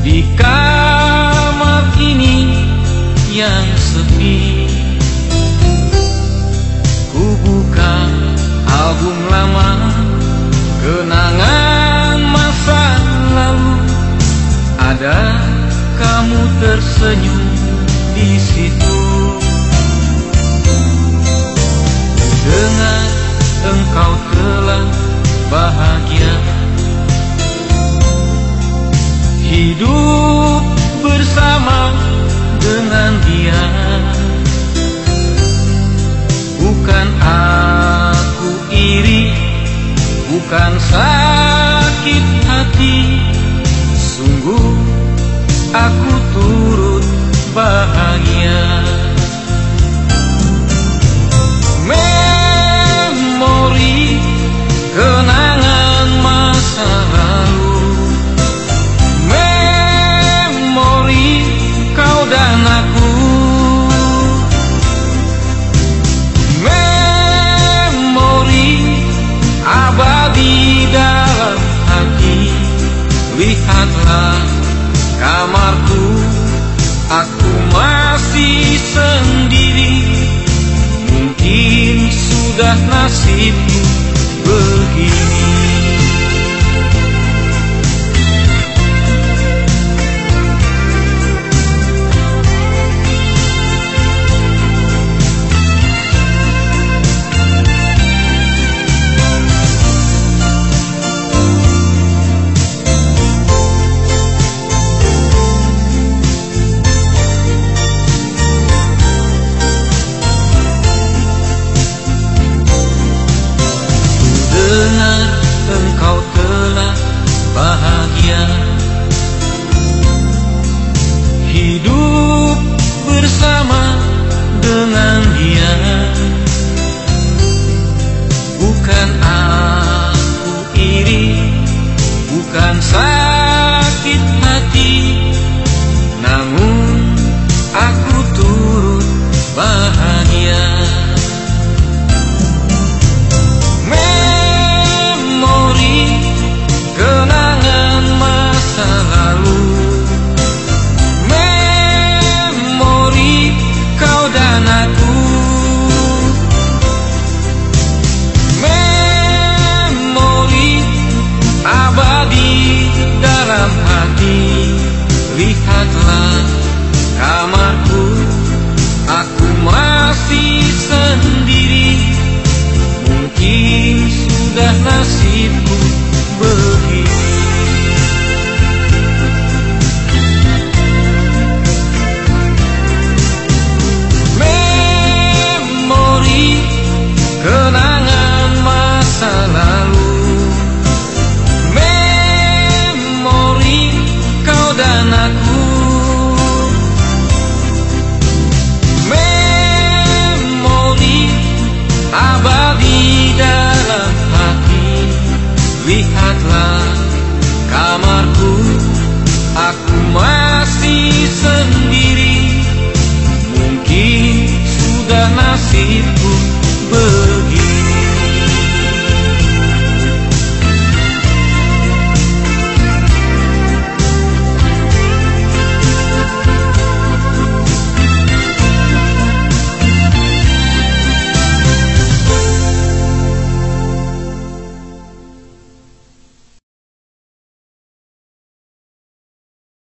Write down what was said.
Di kamar ini yang sepi Ku buka album lama Kenangan masa lalu. Ada kamu tersenyum di situ. cansar. sudah nasibku begini. bukan sakit Lihatlah kamarku Aku masih sendiri. Mungkin sudah nasi kamarku Aku masih sendiri. Mungkin sudah nasib